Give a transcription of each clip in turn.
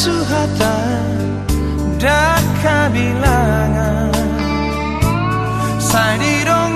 kasuhatan dan kabilangan saya di dong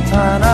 my time.